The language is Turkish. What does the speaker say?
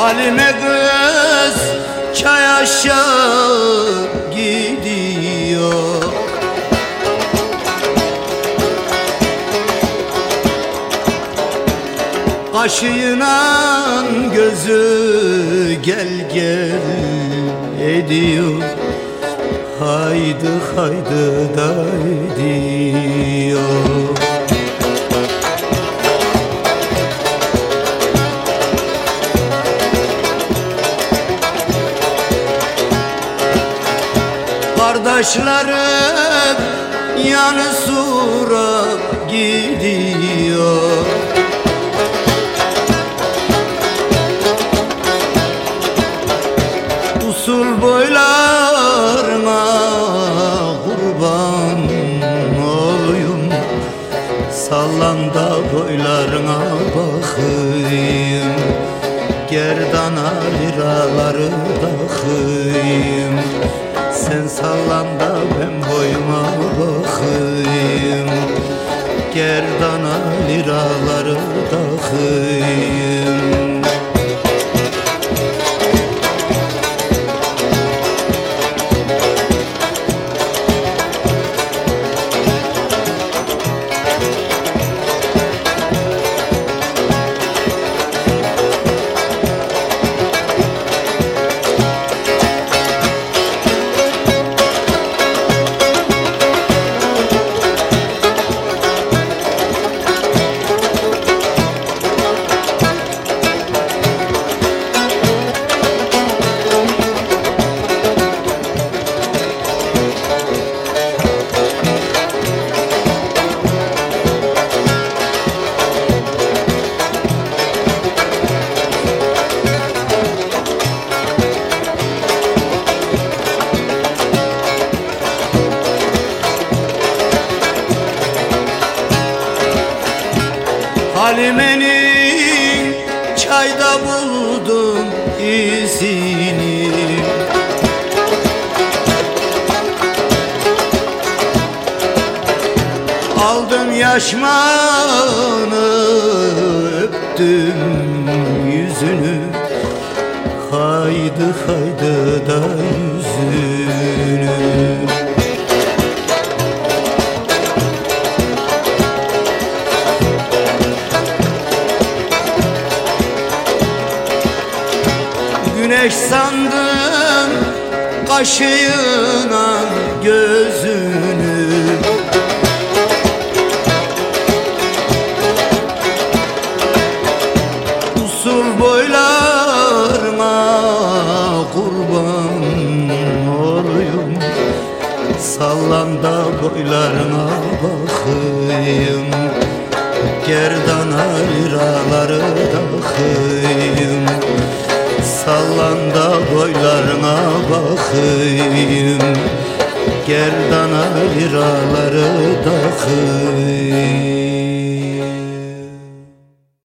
Halime kız çay aşağı gidiyor. Kaşıyla gözü gel gel ediyor. Haydi haydi da ediyor Kardeşlerim yanı sura gidiyor. Usul boylarına kurban olayım. Sallan da boylarına bakayım. Gerdana liraları takayım Sen sallan da ben boyuma bakayım. Gerdana liraları takayım Halime'nin çayda buldum izini. Aldım yaşmanı öptüm yüzünü. Haydi haydi da yüzünü Güneş sandım kaşıyla gözünü. Usul boylarına kurban olayım. Sallan da boylarına bakayım. Gerdana liraları da boylarına bakayım. Gerdana liraları takayım